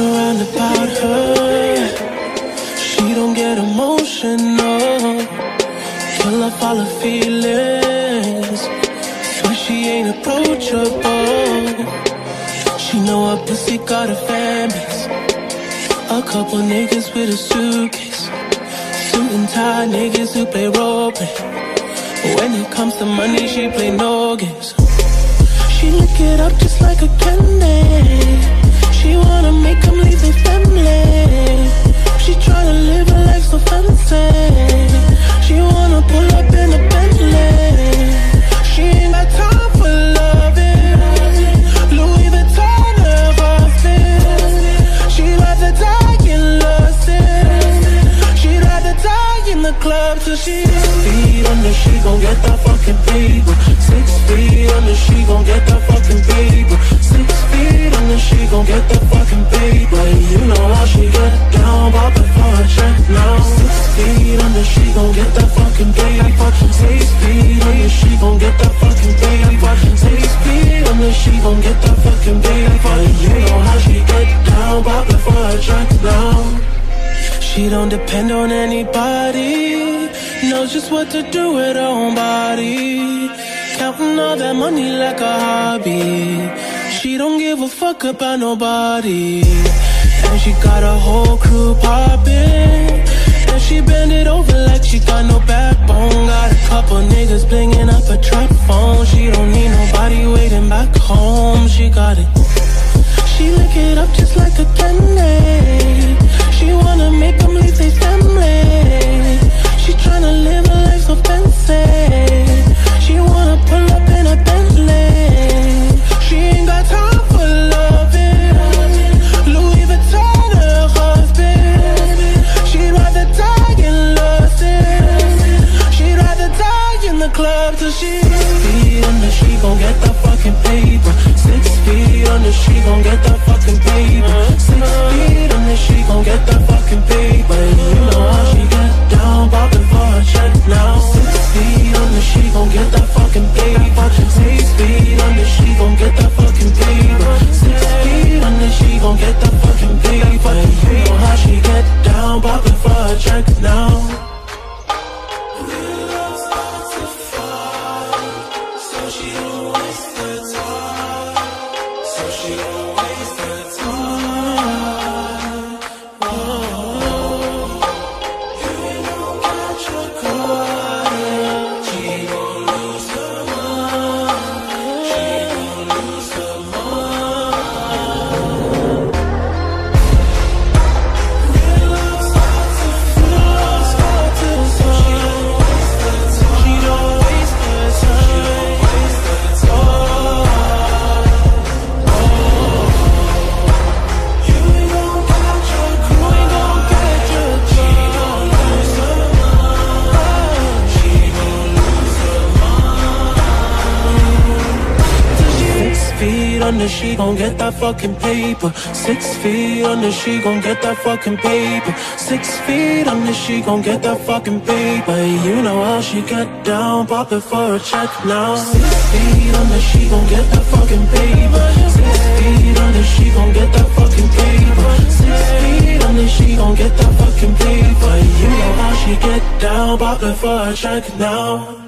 around about her. She don't get emotional. Full of all her feelings. Swear she ain't approachable. She know her pussy got a fan A couple niggas with a suitcase. Suit and tie niggas who play role play. When it comes to money, she play no games. She lick it up just like a candy She wanna make she Six feet under, she gon' get that fucking paper Six feet under, she gon' get that fucking paper Six feet under, she gon' get that fucking paper You know how she get down, pop it for a check now Six feet under, she gon' get that fucking paper Six feet under, she gon' get that fucking paper Six feet under, she gon' get that fucking paper You know how she get down, pop it for a check now she don't depend on anybody. Knows just what to do with her own body. Counting all that money like a hobby. She don't give a fuck about nobody. And she got a whole crew poppin'. And she bend it over like she got no backbone. Got a couple niggas blingin' up a trap phone. She don't need nobody waiting back home. She got it. She lick it up just like a candy. Club till she Six feet under, she gon' get that fucking paper. Six feet under, she gon' get that fucking paper. Six feet under, she under, she gon' get that fucking paper. Six feet under, she gon' get that fucking paper. Six feet under, she gon' get that fucking paper. You know how she get down, pop it for a check now. Six feet under, she gon' get that fucking paper. Six feet under, she gon' get that fucking paper. Six feet under, she gon' get that fucking paper. You know how she get down, pop it for a check now.